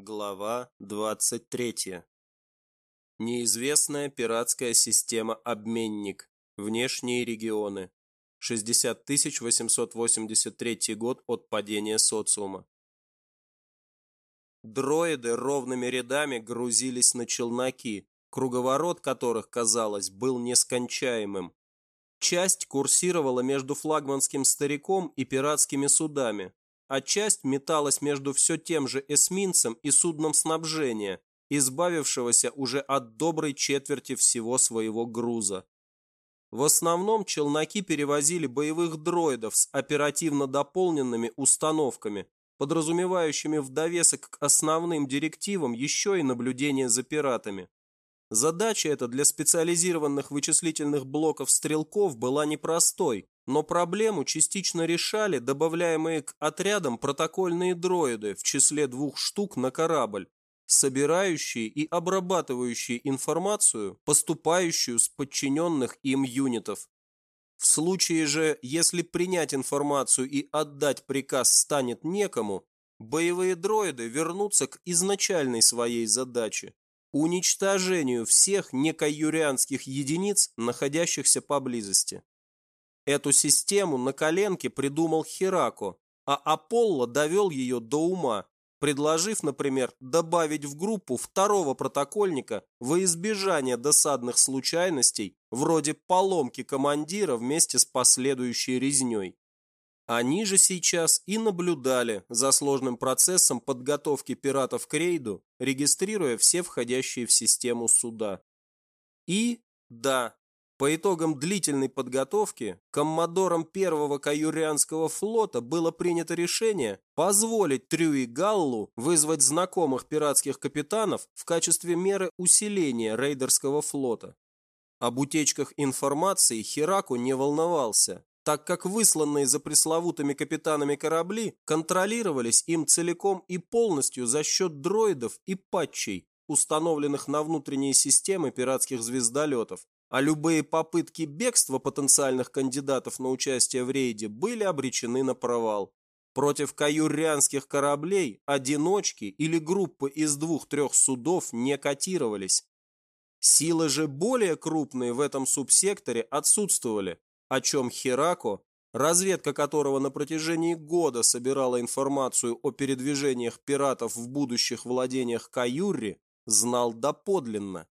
Глава 23. Неизвестная пиратская система «Обменник». Внешние регионы. 60 883 год от падения социума. Дроиды ровными рядами грузились на челноки, круговорот которых, казалось, был нескончаемым. Часть курсировала между флагманским стариком и пиратскими судами, а часть металась между все тем же эсминцем и судном снабжения, избавившегося уже от доброй четверти всего своего груза. В основном челноки перевозили боевых дроидов с оперативно дополненными установками, подразумевающими в довесок к основным директивам еще и наблюдение за пиратами. Задача эта для специализированных вычислительных блоков стрелков была непростой, но проблему частично решали добавляемые к отрядам протокольные дроиды в числе двух штук на корабль, собирающие и обрабатывающие информацию, поступающую с подчиненных им юнитов. В случае же, если принять информацию и отдать приказ станет некому, боевые дроиды вернутся к изначальной своей задаче – уничтожению всех некаюрианских единиц, находящихся поблизости. Эту систему на коленке придумал Херако, а Аполло довел ее до ума, предложив, например, добавить в группу второго протокольника во избежание досадных случайностей, вроде поломки командира вместе с последующей резней. Они же сейчас и наблюдали за сложным процессом подготовки пиратов к рейду, регистрируя все входящие в систему суда. И, да, по итогам длительной подготовки коммодором первого каюрианского флота было принято решение позволить Трю и Галлу вызвать знакомых пиратских капитанов в качестве меры усиления рейдерского флота. Об утечках информации Хераку не волновался, так как высланные за пресловутыми капитанами корабли контролировались им целиком и полностью за счет дроидов и патчей, установленных на внутренние системы пиратских звездолетов, а любые попытки бегства потенциальных кандидатов на участие в рейде были обречены на провал. Против каюррианских кораблей одиночки или группы из двух-трех судов не котировались. Силы же более крупные в этом субсекторе отсутствовали, о чем Херако, разведка которого на протяжении года собирала информацию о передвижениях пиратов в будущих владениях Каюрри, знал доподлинно.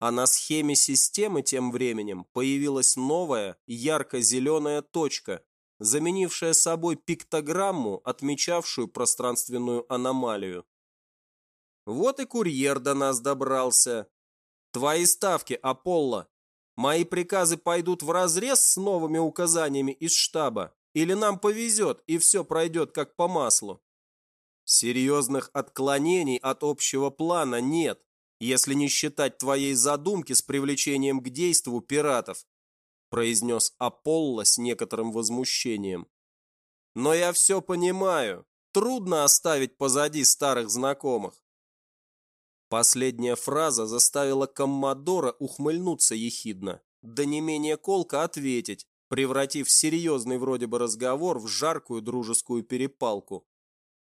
А на схеме системы тем временем появилась новая ярко-зеленая точка, заменившая собой пиктограмму, отмечавшую пространственную аномалию. Вот и курьер до нас добрался. Твои ставки, Аполло. Мои приказы пойдут вразрез с новыми указаниями из штаба, или нам повезет, и все пройдет как по маслу? Серьезных отклонений от общего плана нет, если не считать твоей задумки с привлечением к действу пиратов», произнес Аполло с некоторым возмущением. «Но я все понимаю. Трудно оставить позади старых знакомых». Последняя фраза заставила Коммодора ухмыльнуться ехидно, да не менее колко ответить, превратив серьезный вроде бы разговор в жаркую дружескую перепалку.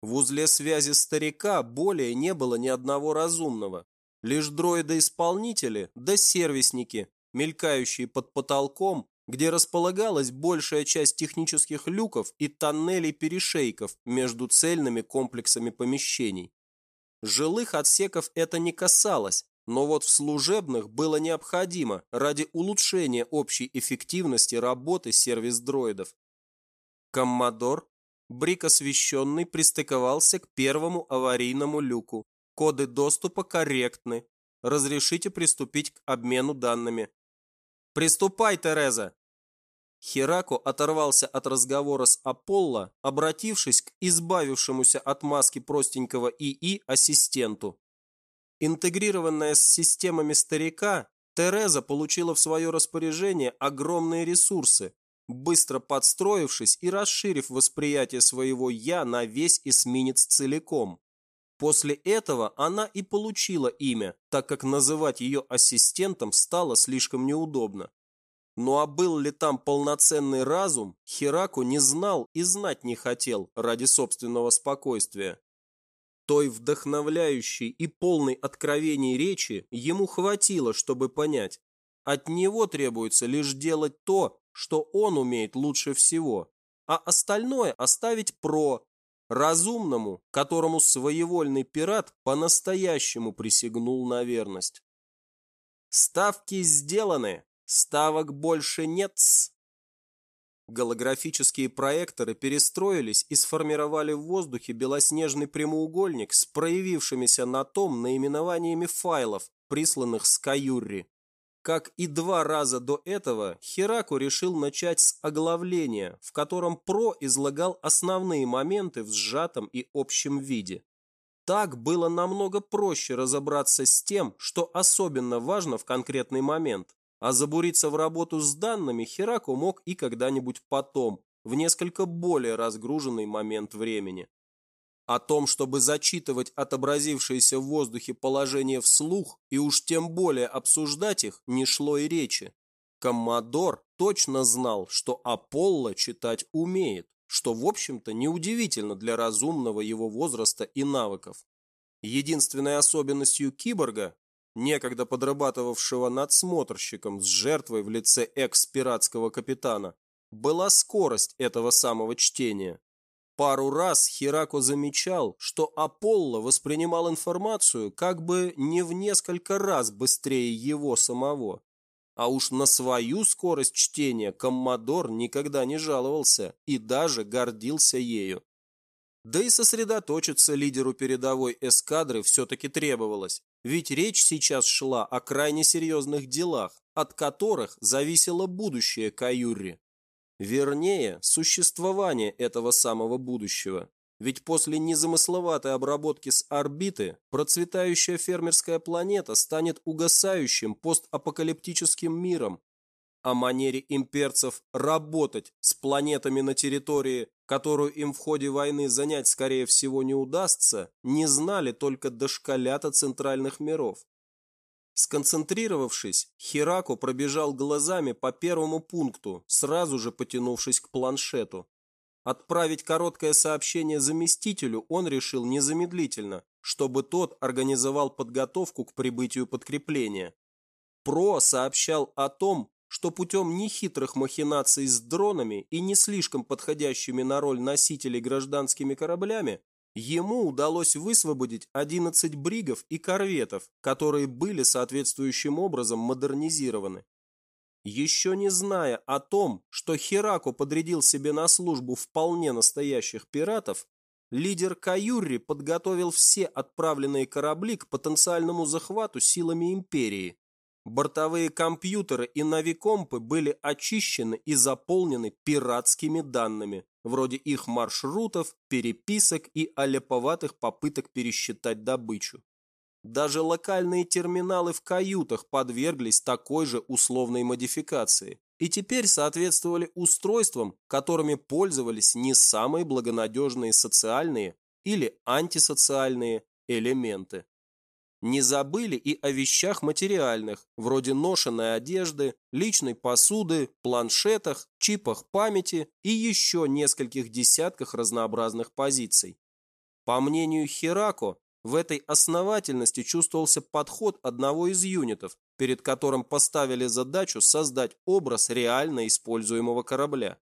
В узле связи старика более не было ни одного разумного, Лишь дроиды-исполнители да сервисники, мелькающие под потолком, где располагалась большая часть технических люков и тоннелей-перешейков между цельными комплексами помещений. Жилых отсеков это не касалось, но вот в служебных было необходимо ради улучшения общей эффективности работы сервис-дроидов. Коммодор, брик освещенный, пристыковался к первому аварийному люку Коды доступа корректны. Разрешите приступить к обмену данными. Приступай, Тереза. Херако оторвался от разговора с Аполло, обратившись к избавившемуся от маски простенького ИИ ассистенту. Интегрированная с системами старика, Тереза получила в свое распоряжение огромные ресурсы, быстро подстроившись и расширив восприятие своего «я» на весь эсминец целиком. После этого она и получила имя, так как называть ее ассистентом стало слишком неудобно. Ну а был ли там полноценный разум, Хераку не знал и знать не хотел ради собственного спокойствия. Той вдохновляющей и полной откровений речи ему хватило, чтобы понять. От него требуется лишь делать то, что он умеет лучше всего, а остальное оставить про, разумному, которому своевольный пират по-настоящему присягнул на верность. Ставки сделаны, ставок больше нет. -с. Голографические проекторы перестроились и сформировали в воздухе белоснежный прямоугольник с проявившимися на том наименованиями файлов, присланных с Каюрри. Как и два раза до этого, Хераку решил начать с оглавления, в котором Про излагал основные моменты в сжатом и общем виде. Так было намного проще разобраться с тем, что особенно важно в конкретный момент, а забуриться в работу с данными Хераку мог и когда-нибудь потом, в несколько более разгруженный момент времени. О том, чтобы зачитывать отобразившиеся в воздухе положения вслух и уж тем более обсуждать их, не шло и речи. Коммодор точно знал, что Аполло читать умеет, что, в общем-то, неудивительно для разумного его возраста и навыков. Единственной особенностью киборга, некогда подрабатывавшего надсмотрщиком с жертвой в лице экс-пиратского капитана, была скорость этого самого чтения. Пару раз Херако замечал, что Аполло воспринимал информацию как бы не в несколько раз быстрее его самого. А уж на свою скорость чтения Коммодор никогда не жаловался и даже гордился ею. Да и сосредоточиться лидеру передовой эскадры все-таки требовалось, ведь речь сейчас шла о крайне серьезных делах, от которых зависело будущее Каюри. Вернее, существование этого самого будущего. Ведь после незамысловатой обработки с орбиты процветающая фермерская планета станет угасающим постапокалиптическим миром. О манере имперцев работать с планетами на территории, которую им в ходе войны занять, скорее всего, не удастся, не знали только дошколята центральных миров. Сконцентрировавшись, Хираку пробежал глазами по первому пункту, сразу же потянувшись к планшету. Отправить короткое сообщение заместителю он решил незамедлительно, чтобы тот организовал подготовку к прибытию подкрепления. Про сообщал о том, что путем нехитрых махинаций с дронами и не слишком подходящими на роль носителей гражданскими кораблями Ему удалось высвободить 11 бригов и корветов, которые были соответствующим образом модернизированы. Еще не зная о том, что Хераку подрядил себе на службу вполне настоящих пиратов, лидер Каюри подготовил все отправленные корабли к потенциальному захвату силами империи. Бортовые компьютеры и навикомпы были очищены и заполнены пиратскими данными, вроде их маршрутов, переписок и аляповатых попыток пересчитать добычу. Даже локальные терминалы в каютах подверглись такой же условной модификации и теперь соответствовали устройствам, которыми пользовались не самые благонадежные социальные или антисоциальные элементы. Не забыли и о вещах материальных, вроде ношенной одежды, личной посуды, планшетах, чипах памяти и еще нескольких десятках разнообразных позиций. По мнению Херако, в этой основательности чувствовался подход одного из юнитов, перед которым поставили задачу создать образ реально используемого корабля.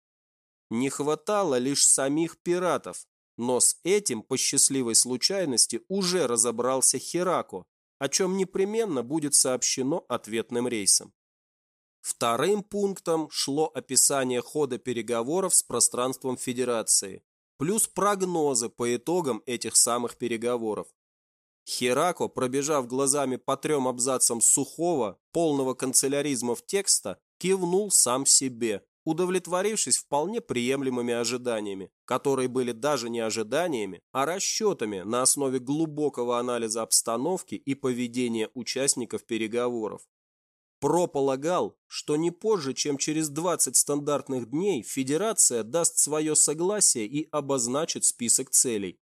Не хватало лишь самих пиратов, но с этим по счастливой случайности уже разобрался Херако, о чем непременно будет сообщено ответным рейсом. Вторым пунктом шло описание хода переговоров с пространством Федерации, плюс прогнозы по итогам этих самых переговоров. Херако, пробежав глазами по трем абзацам сухого, полного канцеляризмов текста, кивнул сам себе, удовлетворившись вполне приемлемыми ожиданиями, которые были даже не ожиданиями, а расчетами на основе глубокого анализа обстановки и поведения участников переговоров. Про полагал, что не позже, чем через 20 стандартных дней Федерация даст свое согласие и обозначит список целей.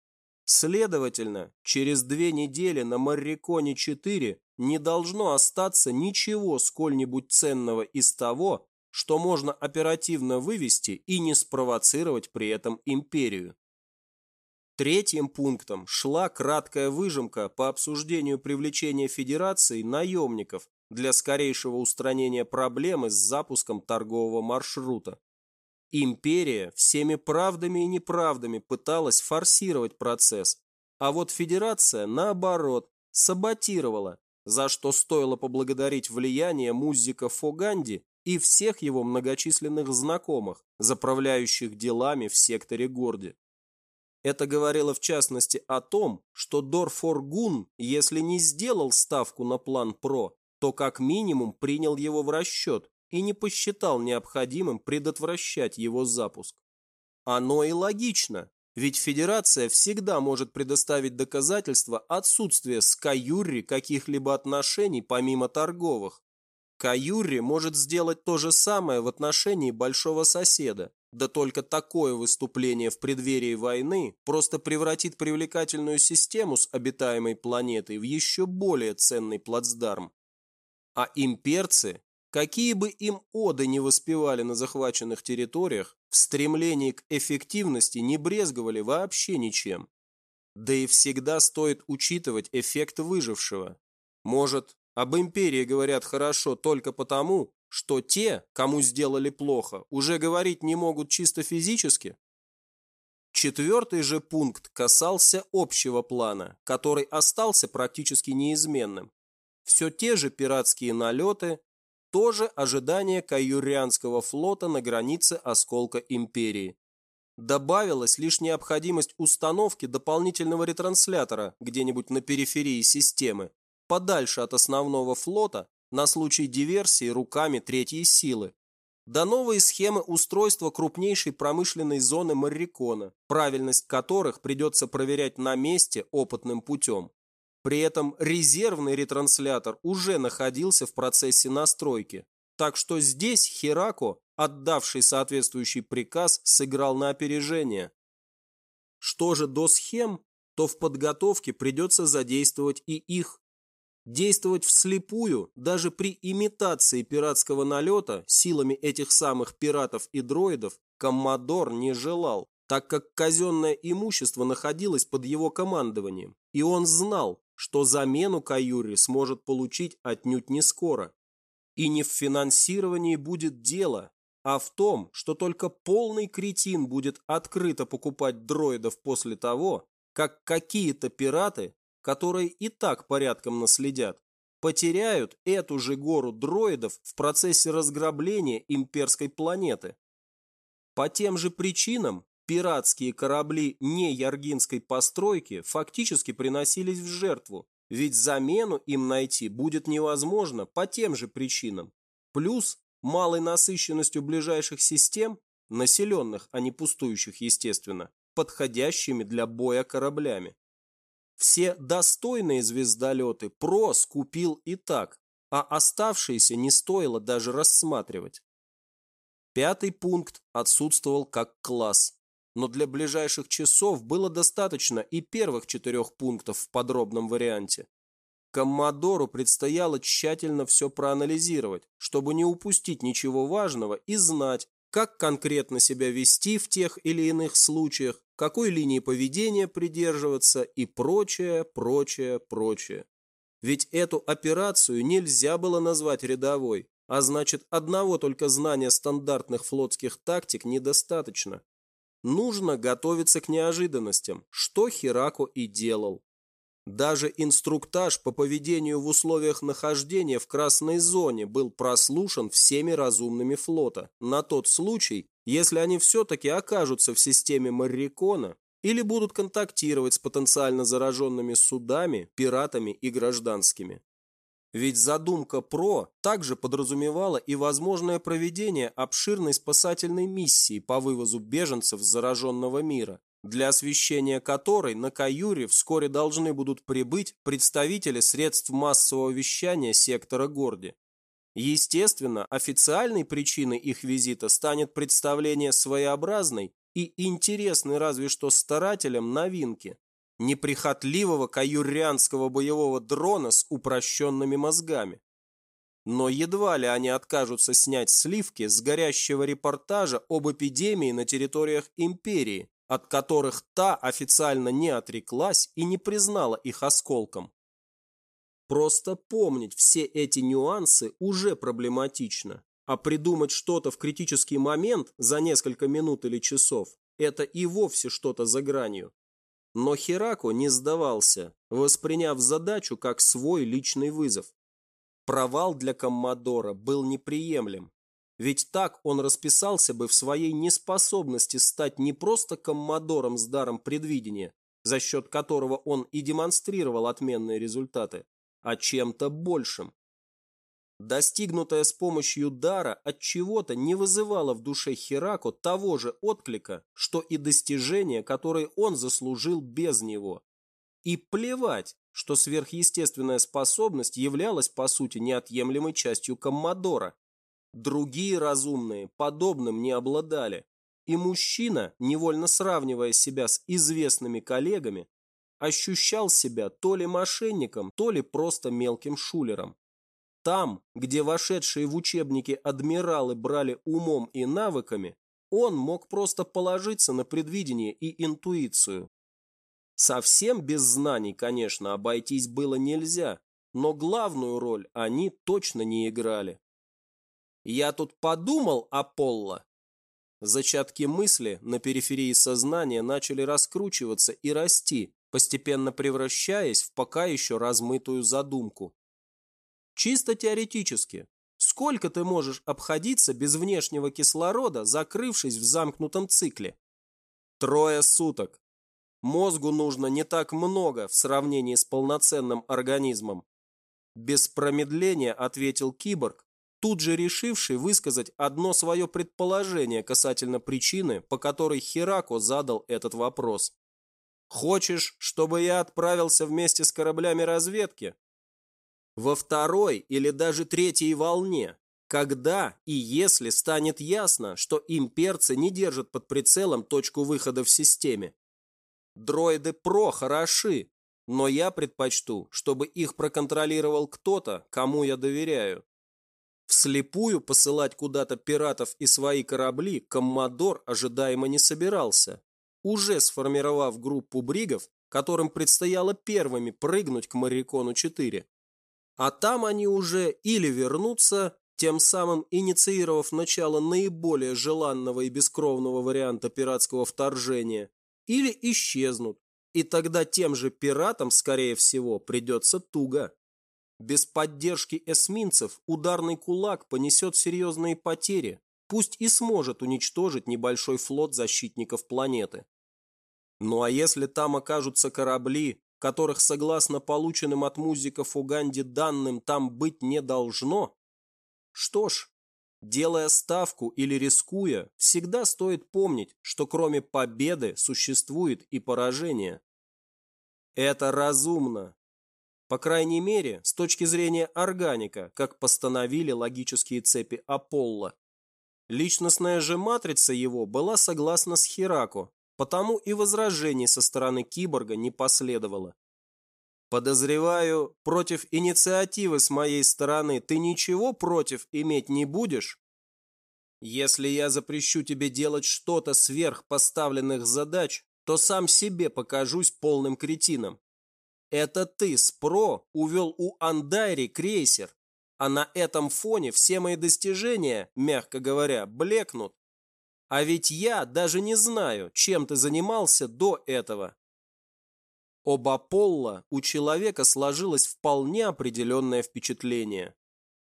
Следовательно, через две недели на Марриконе-4 не должно остаться ничего сколь-нибудь ценного из того, что можно оперативно вывести и не спровоцировать при этом империю. Третьим пунктом шла краткая выжимка по обсуждению привлечения Федерации наемников для скорейшего устранения проблемы с запуском торгового маршрута. Империя всеми правдами и неправдами пыталась форсировать процесс, а вот Федерация, наоборот, саботировала, за что стоило поблагодарить влияние музыка Фоганди и всех его многочисленных знакомых, заправляющих делами в секторе Горди. Это говорило в частности о том, что Дорфоргун, если не сделал ставку на план ПРО, то как минимум принял его в расчет и не посчитал необходимым предотвращать его запуск. Оно и логично, ведь Федерация всегда может предоставить доказательства отсутствия с Каюрри каких-либо отношений помимо торговых. Каюрри может сделать то же самое в отношении большого соседа, да только такое выступление в преддверии войны просто превратит привлекательную систему с обитаемой планетой в еще более ценный плацдарм. А имперцы, какие бы им оды не воспевали на захваченных территориях, в стремлении к эффективности не брезговали вообще ничем. Да и всегда стоит учитывать эффект выжившего. Может, об империи говорят хорошо только потому, что те, кому сделали плохо, уже говорить не могут чисто физически? Четвертый же пункт касался общего плана, который остался практически неизменным. Все те же пиратские налеты, тоже ожидание каюрианского флота на границе осколка империи. Добавилась лишь необходимость установки дополнительного ретранслятора где-нибудь на периферии системы, подальше от основного флота на случай диверсии руками третьей силы. До новые схемы устройства крупнейшей промышленной зоны Маррикона, правильность которых придется проверять на месте опытным путем. При этом резервный ретранслятор уже находился в процессе настройки, так что здесь Херако, отдавший соответствующий приказ, сыграл на опережение. Что же до схем, то в подготовке придется задействовать и их. Действовать вслепую, даже при имитации пиратского налета, силами этих самых пиратов и дроидов, Коммодор не желал, так как казенное имущество находилось под его командованием, и он знал, что замену Каюри сможет получить отнюдь не скоро. И не в финансировании будет дело, а в том, что только полный кретин будет открыто покупать дроидов после того, как какие-то пираты которые и так порядком наследят, потеряют эту же гору дроидов в процессе разграбления имперской планеты. По тем же причинам пиратские корабли не яргинской постройки фактически приносились в жертву, ведь замену им найти будет невозможно по тем же причинам. Плюс малой насыщенностью ближайших систем, населенных, а не пустующих, естественно, подходящими для боя кораблями. Все достойные звездолеты ПРО скупил и так, а оставшиеся не стоило даже рассматривать. Пятый пункт отсутствовал как класс, но для ближайших часов было достаточно и первых четырех пунктов в подробном варианте. Коммодору предстояло тщательно все проанализировать, чтобы не упустить ничего важного и знать, как конкретно себя вести в тех или иных случаях, какой линии поведения придерживаться и прочее, прочее, прочее. Ведь эту операцию нельзя было назвать рядовой, а значит одного только знания стандартных флотских тактик недостаточно. Нужно готовиться к неожиданностям, что Херако и делал. Даже инструктаж по поведению в условиях нахождения в красной зоне был прослушан всеми разумными флота на тот случай, если они все-таки окажутся в системе Маррикона или будут контактировать с потенциально зараженными судами, пиратами и гражданскими. Ведь задумка ПРО также подразумевала и возможное проведение обширной спасательной миссии по вывозу беженцев с зараженного мира, для освещения которой на Каюре вскоре должны будут прибыть представители средств массового вещания сектора Горди. Естественно, официальной причиной их визита станет представление своеобразной и интересной разве что старателям новинки – неприхотливого каюрианского боевого дрона с упрощенными мозгами. Но едва ли они откажутся снять сливки с горящего репортажа об эпидемии на территориях империи, от которых та официально не отреклась и не признала их осколком. Просто помнить все эти нюансы уже проблематично, а придумать что-то в критический момент за несколько минут или часов – это и вовсе что-то за гранью. Но Херако не сдавался, восприняв задачу как свой личный вызов. Провал для Коммодора был неприемлем, ведь так он расписался бы в своей неспособности стать не просто Коммодором с даром предвидения, за счет которого он и демонстрировал отменные результаты, а чем-то большим. Достигнутое с помощью дара от чего-то не вызывало в душе Херако того же отклика, что и достижения, которые он заслужил без него. И плевать, что сверхъестественная способность являлась по сути неотъемлемой частью Коммодора. Другие разумные подобным не обладали. И мужчина, невольно сравнивая себя с известными коллегами, ощущал себя то ли мошенником, то ли просто мелким шулером. Там, где вошедшие в учебники адмиралы брали умом и навыками, он мог просто положиться на предвидение и интуицию. Совсем без знаний, конечно, обойтись было нельзя, но главную роль они точно не играли. «Я тут подумал, Аполло!» Зачатки мысли на периферии сознания начали раскручиваться и расти, постепенно превращаясь в пока еще размытую задумку. Чисто теоретически, сколько ты можешь обходиться без внешнего кислорода, закрывшись в замкнутом цикле? Трое суток. Мозгу нужно не так много в сравнении с полноценным организмом. Без промедления ответил киборг, тут же решивший высказать одно свое предположение касательно причины, по которой Херако задал этот вопрос. «Хочешь, чтобы я отправился вместе с кораблями разведки?» во второй или даже третьей волне, когда и если станет ясно, что имперцы не держат под прицелом точку выхода в системе. Дроиды ПРО хороши, но я предпочту, чтобы их проконтролировал кто-то, кому я доверяю. Вслепую посылать куда-то пиратов и свои корабли Коммодор ожидаемо не собирался, уже сформировав группу бригов, которым предстояло первыми прыгнуть к Марикону-4. А там они уже или вернутся, тем самым инициировав начало наиболее желанного и бескровного варианта пиратского вторжения, или исчезнут, и тогда тем же пиратам, скорее всего, придется туго. Без поддержки эсминцев ударный кулак понесет серьезные потери, пусть и сможет уничтожить небольшой флот защитников планеты. Ну а если там окажутся корабли, которых, согласно полученным от музыков Уганди данным, там быть не должно? Что ж, делая ставку или рискуя, всегда стоит помнить, что кроме победы существует и поражение. Это разумно. По крайней мере, с точки зрения органика, как постановили логические цепи Аполло. Личностная же матрица его была согласна с Херако, потому и возражений со стороны киборга не последовало. Подозреваю, против инициативы с моей стороны ты ничего против иметь не будешь? Если я запрещу тебе делать что-то сверх поставленных задач, то сам себе покажусь полным кретином. Это ты, Спро, увел у Андайри крейсер, а на этом фоне все мои достижения, мягко говоря, блекнут. А ведь я даже не знаю, чем ты занимался до этого. Об Аполло у человека сложилось вполне определенное впечатление.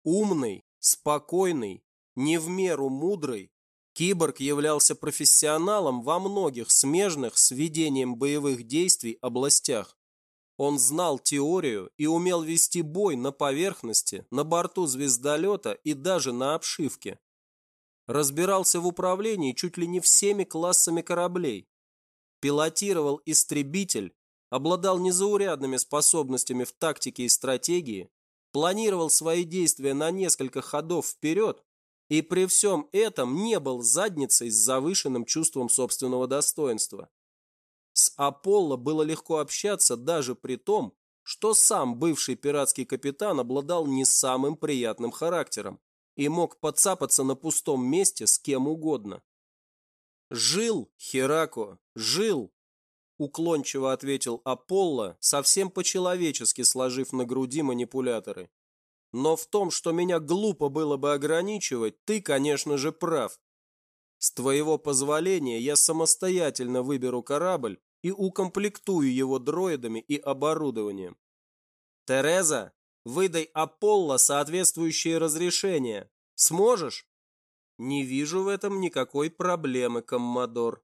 Умный, спокойный, не в меру мудрый, киборг являлся профессионалом во многих смежных с ведением боевых действий областях. Он знал теорию и умел вести бой на поверхности, на борту звездолета и даже на обшивке разбирался в управлении чуть ли не всеми классами кораблей, пилотировал истребитель, обладал незаурядными способностями в тактике и стратегии, планировал свои действия на несколько ходов вперед и при всем этом не был задницей с завышенным чувством собственного достоинства. С Аполло было легко общаться даже при том, что сам бывший пиратский капитан обладал не самым приятным характером и мог подцапаться на пустом месте с кем угодно. «Жил, Херако, жил!» Уклончиво ответил Аполло, совсем по-человечески сложив на груди манипуляторы. «Но в том, что меня глупо было бы ограничивать, ты, конечно же, прав. С твоего позволения я самостоятельно выберу корабль и укомплектую его дроидами и оборудованием. Тереза, выдай Аполло соответствующее разрешение. Сможешь? Не вижу в этом никакой проблемы, коммодор.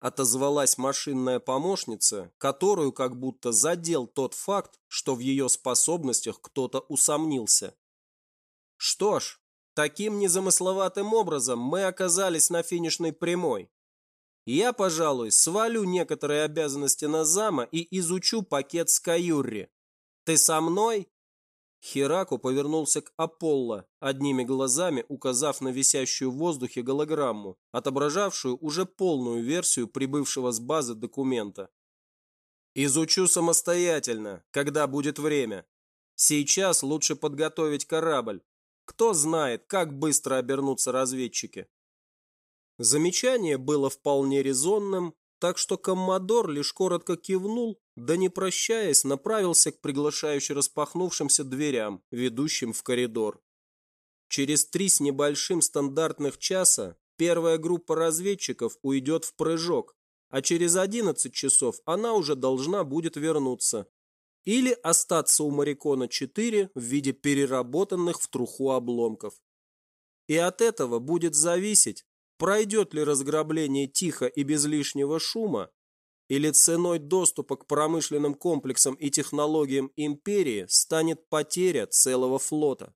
Отозвалась машинная помощница, которую как будто задел тот факт, что в ее способностях кто-то усомнился. Что ж, таким незамысловатым образом мы оказались на финишной прямой. Я, пожалуй, свалю некоторые обязанности на зама и изучу пакет с Каюрри. Ты со мной? Хираку повернулся к Аполло, одними глазами указав на висящую в воздухе голограмму, отображавшую уже полную версию прибывшего с базы документа. «Изучу самостоятельно, когда будет время. Сейчас лучше подготовить корабль. Кто знает, как быстро обернутся разведчики». Замечание было вполне резонным, так что коммодор лишь коротко кивнул, да не прощаясь, направился к приглашающе распахнувшимся дверям, ведущим в коридор. Через три с небольшим стандартных часа первая группа разведчиков уйдет в прыжок, а через 11 часов она уже должна будет вернуться. Или остаться у Марикона-4 в виде переработанных в труху обломков. И от этого будет зависеть, Пройдет ли разграбление тихо и без лишнего шума, или ценой доступа к промышленным комплексам и технологиям империи станет потеря целого флота?